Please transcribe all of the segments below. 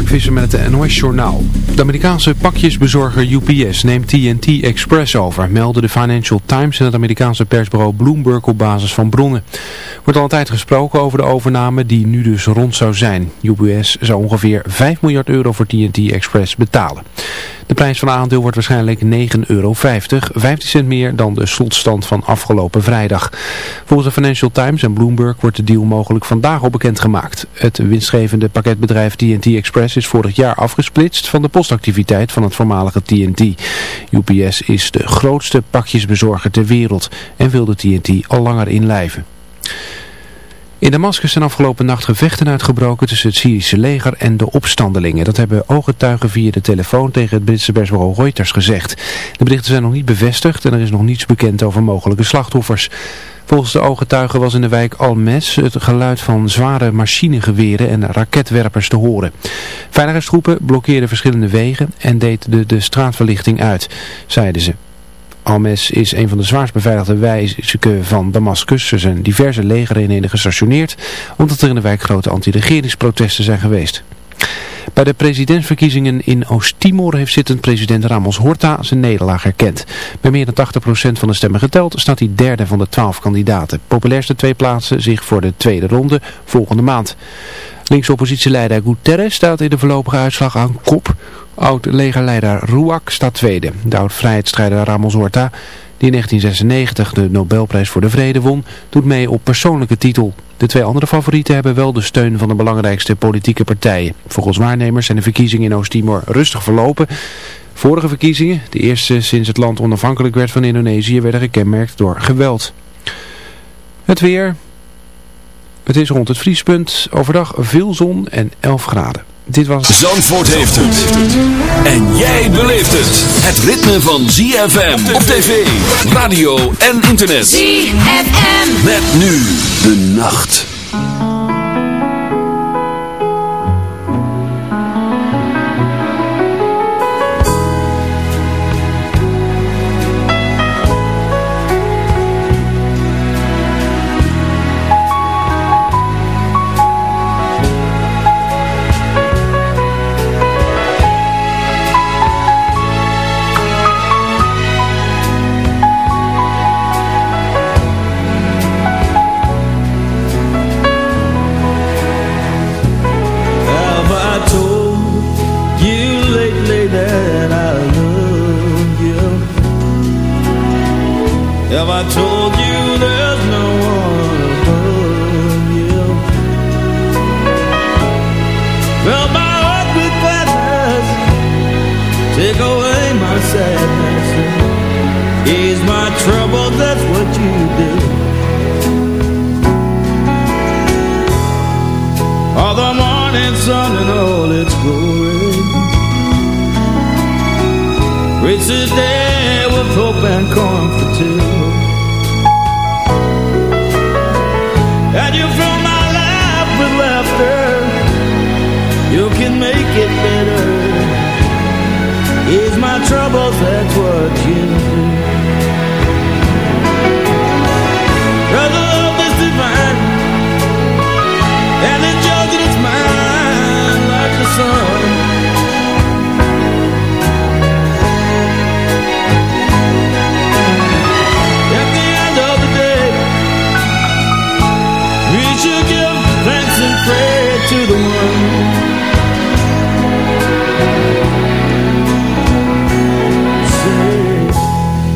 Mark Visser met het NOS Journaal. De Amerikaanse pakjesbezorger UPS neemt TNT Express over, melden de Financial Times en het Amerikaanse persbureau Bloomberg op basis van bronnen. Er wordt al een tijd gesproken over de overname die nu dus rond zou zijn. UPS zou ongeveer 5 miljard euro voor TNT Express betalen. De prijs van aandeel wordt waarschijnlijk 9,50 euro, 15 cent meer dan de slotstand van afgelopen vrijdag. Volgens de Financial Times en Bloomberg wordt de deal mogelijk vandaag al bekendgemaakt. Het winstgevende pakketbedrijf TNT Express is vorig jaar afgesplitst van de postactiviteit van het voormalige TNT. UPS is de grootste pakjesbezorger ter wereld en wil de TNT al langer inlijven. In Damascus zijn afgelopen nacht gevechten uitgebroken tussen het Syrische leger en de opstandelingen. Dat hebben ooggetuigen via de telefoon tegen het Britse persbureau Reuters gezegd. De berichten zijn nog niet bevestigd en er is nog niets bekend over mogelijke slachtoffers. Volgens de ooggetuigen was in de wijk Almes het geluid van zware machinegeweren en raketwerpers te horen. Veiligheidstroepen blokkeerden verschillende wegen en deed de, de straatverlichting uit, zeiden ze. Almes is een van de zwaarst beveiligde wijken van Damascus. Er zijn diverse legereenheden gestationeerd, omdat er in de wijk grote anti-regeringsprotesten zijn geweest. Bij de presidentsverkiezingen in Oost-Timor heeft zittend president Ramos Horta zijn nederlaag erkend. Bij meer dan 80% van de stemmen geteld staat hij derde van de 12 kandidaten. Populairste twee plaatsen zich voor de tweede ronde volgende maand. Linkse oppositieleider Guterres staat in de voorlopige uitslag aan kop. Oud-legerleider Ruak staat tweede. De oud-vrijheidsstrijder Ramos Horta, die in 1996 de Nobelprijs voor de Vrede won, doet mee op persoonlijke titel. De twee andere favorieten hebben wel de steun van de belangrijkste politieke partijen. Volgens waarnemers zijn de verkiezingen in Oost-Timor rustig verlopen. Vorige verkiezingen, de eerste sinds het land onafhankelijk werd van Indonesië, werden gekenmerkt door geweld. Het weer. Het is rond het vriespunt. Overdag veel zon en 11 graden. Dit was... Zandvoort heeft het. En jij beleeft het. Het ritme van ZFM op tv, radio en internet. ZFM. Met nu de nacht.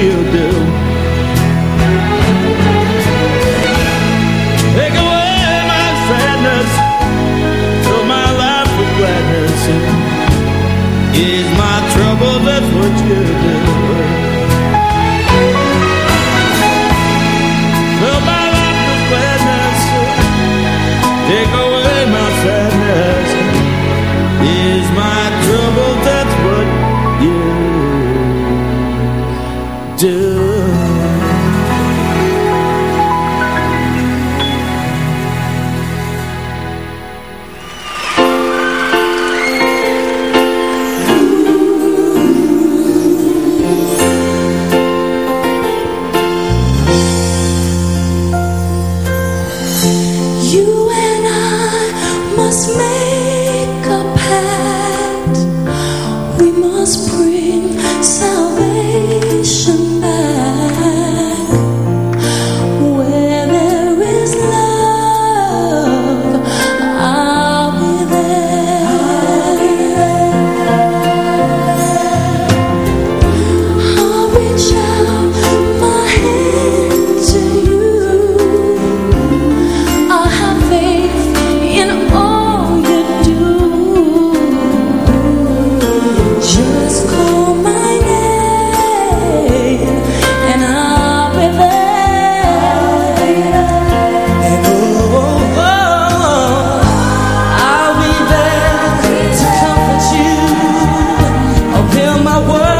You did. my world.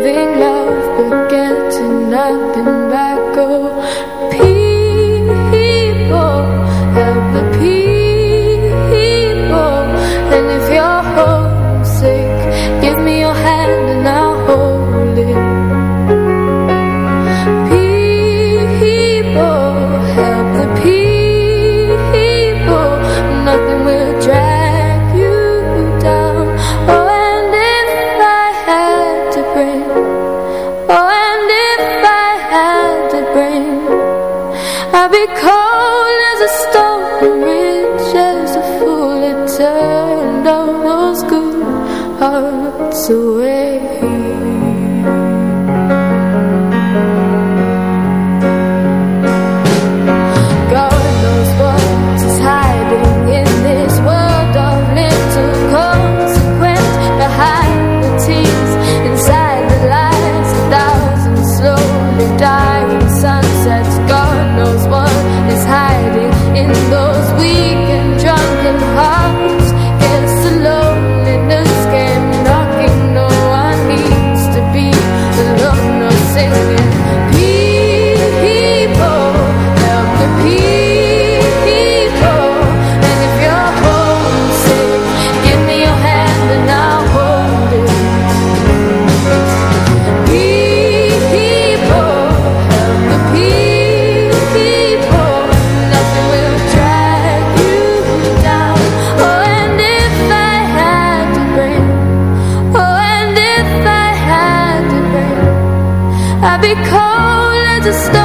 stop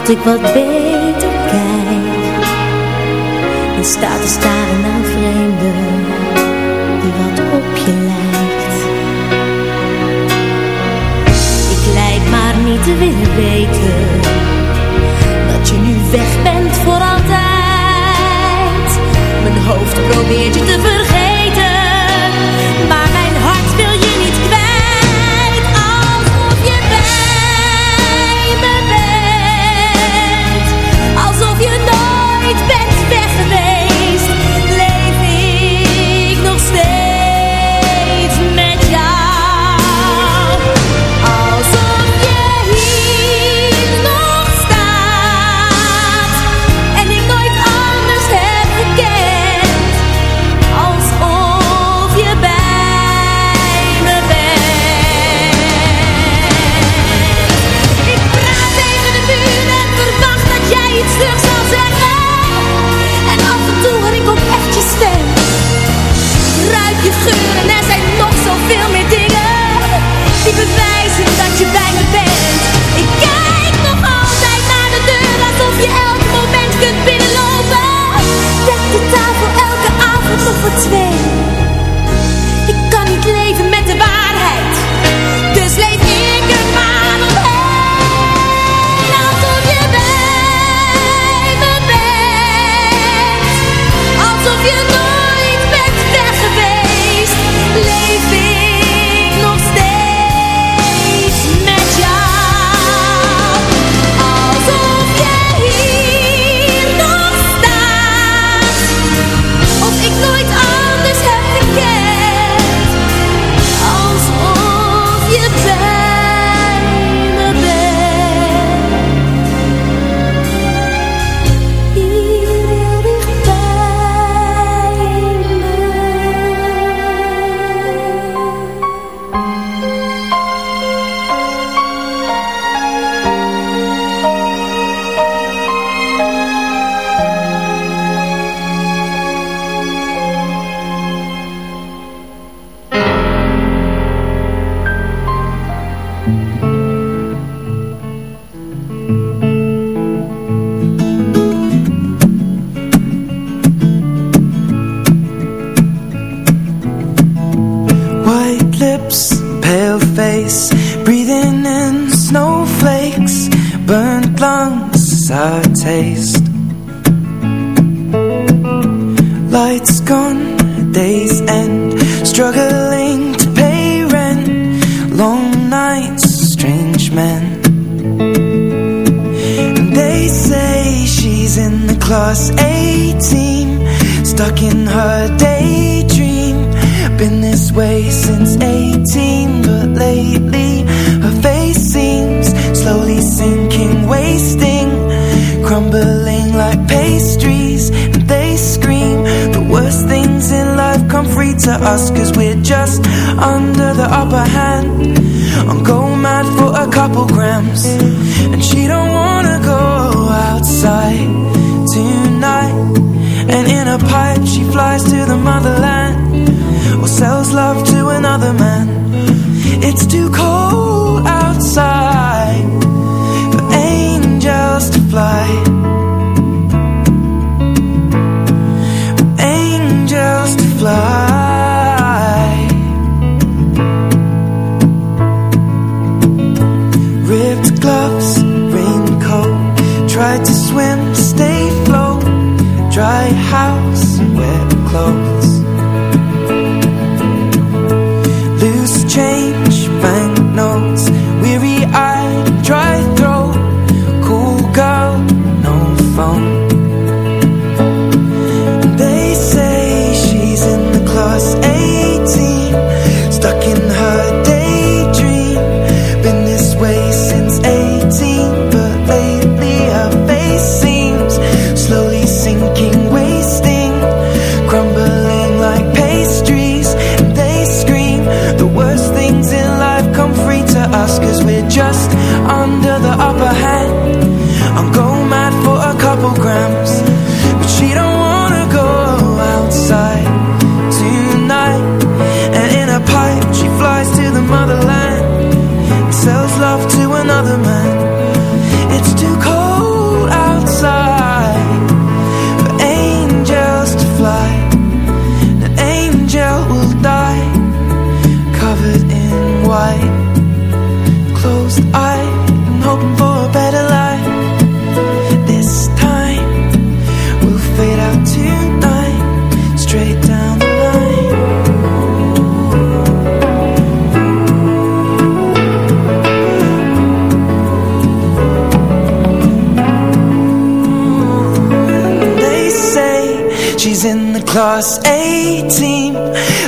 Tot ik wat beter kijk. En sta te staren naar vreemden Die wat op je lijkt. Ik lijk maar niet te willen weten Dat je nu weg bent voor altijd. Mijn hoofd probeert je te vergeten. twee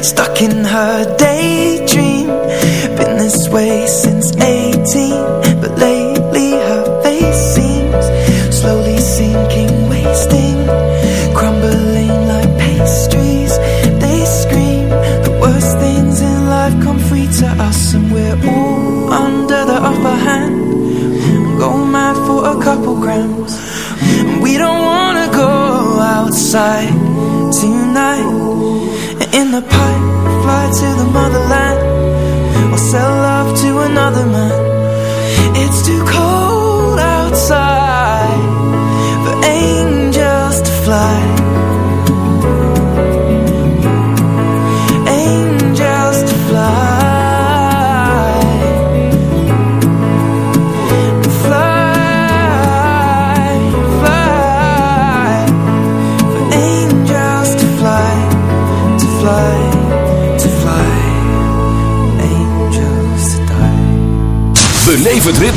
stuck in her day. to call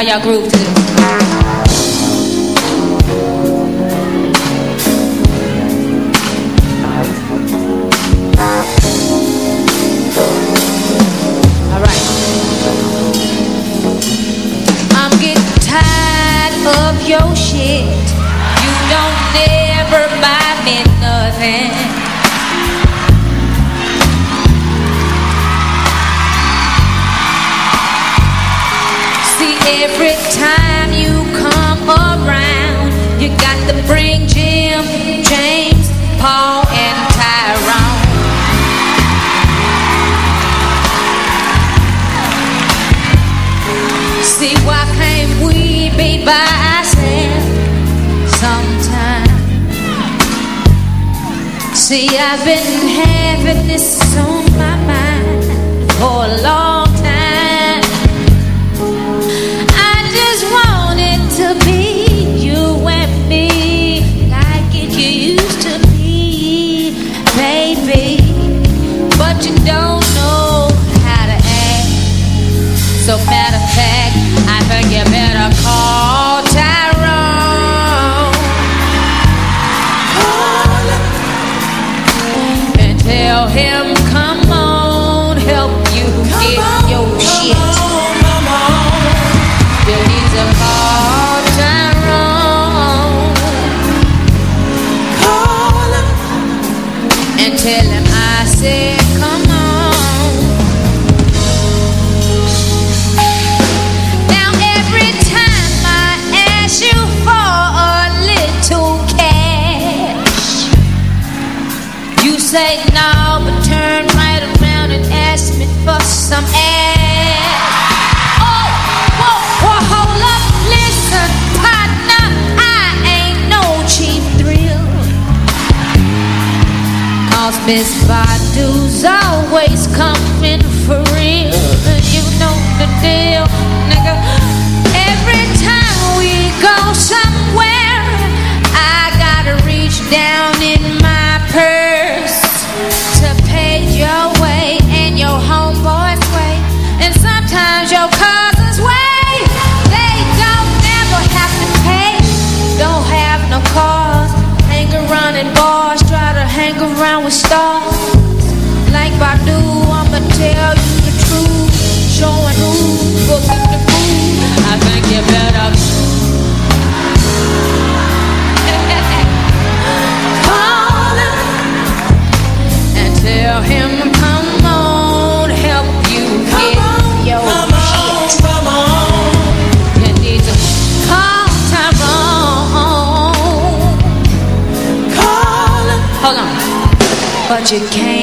Saya Group. Paul and Tyrone. See, why can't we be by ourselves? See, I've been having this on my mind for a long you came.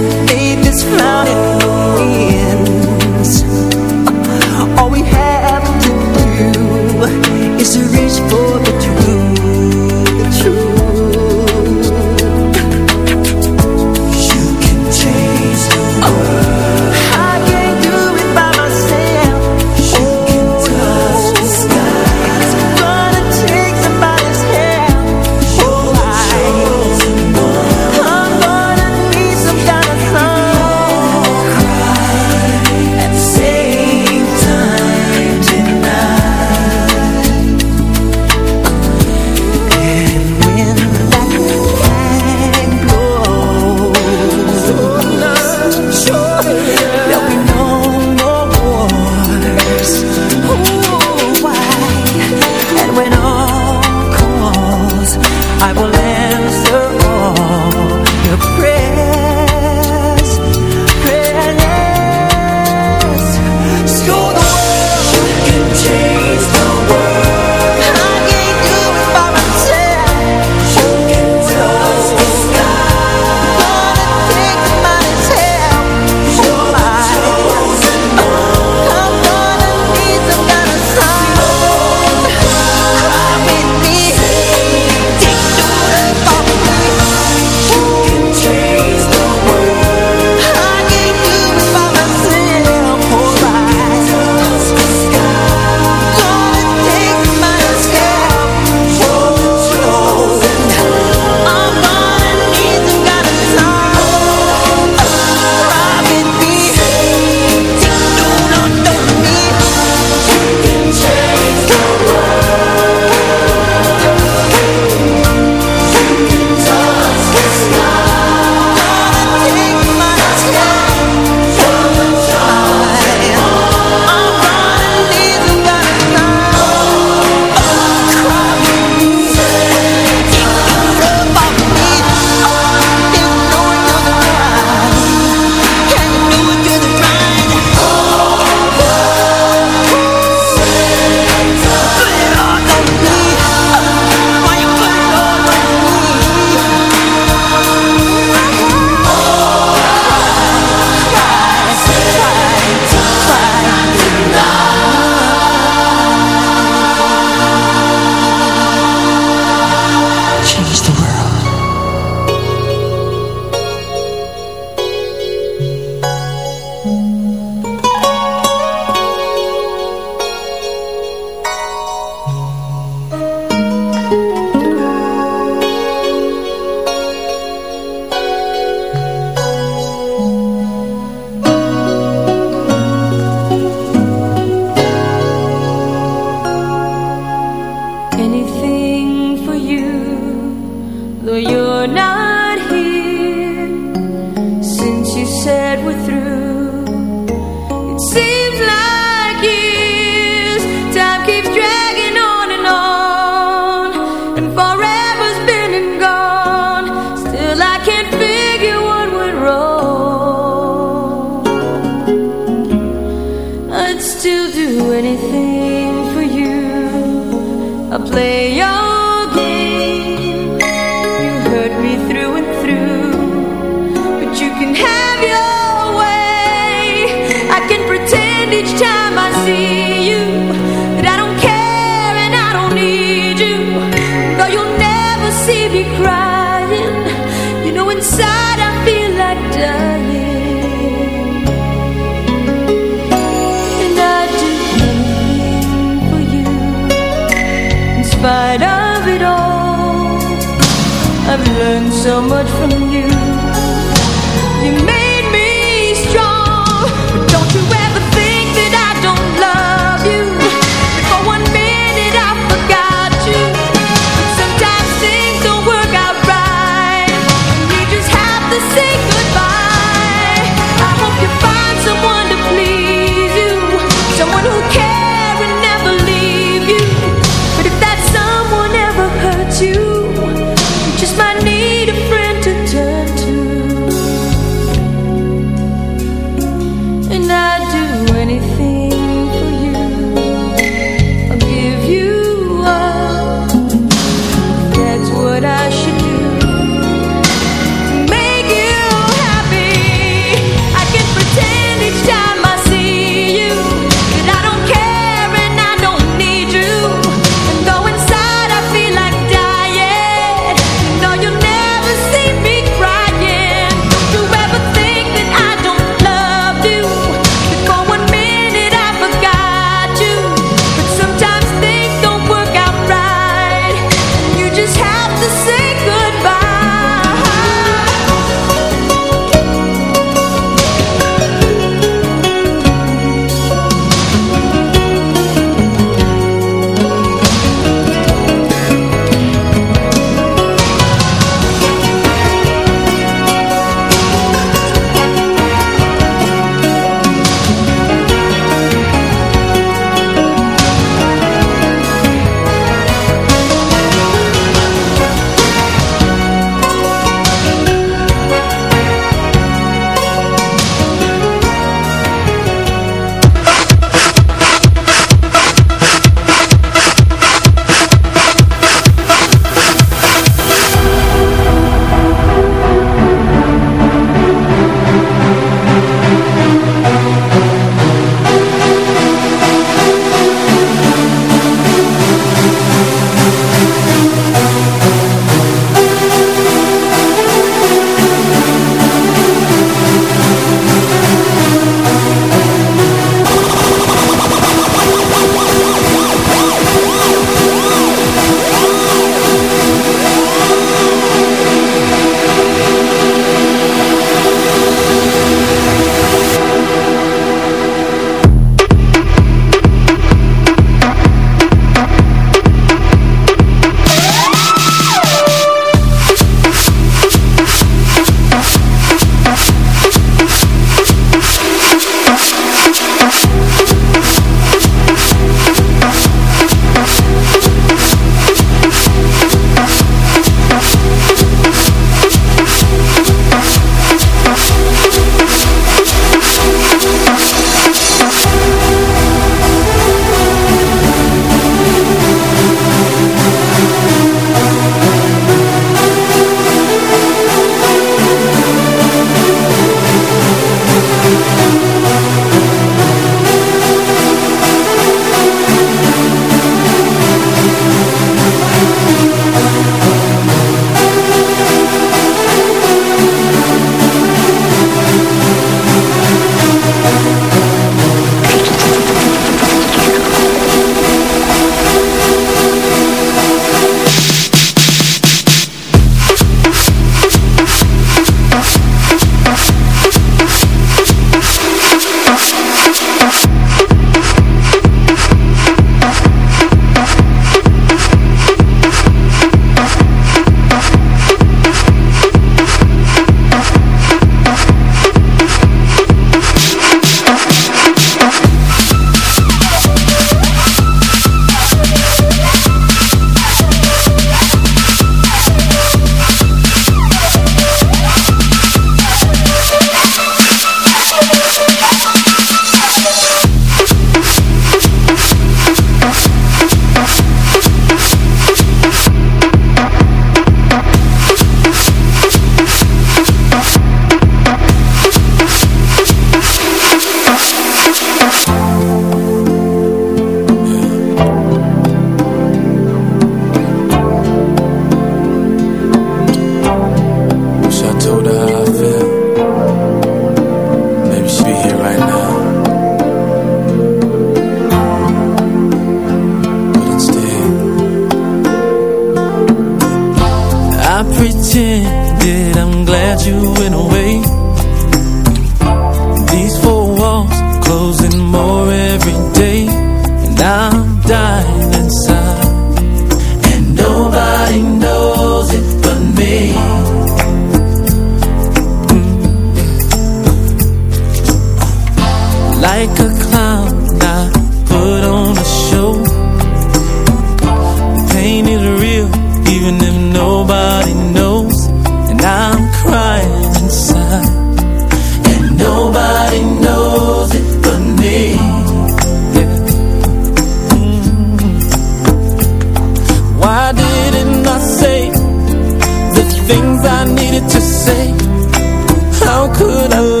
How could I?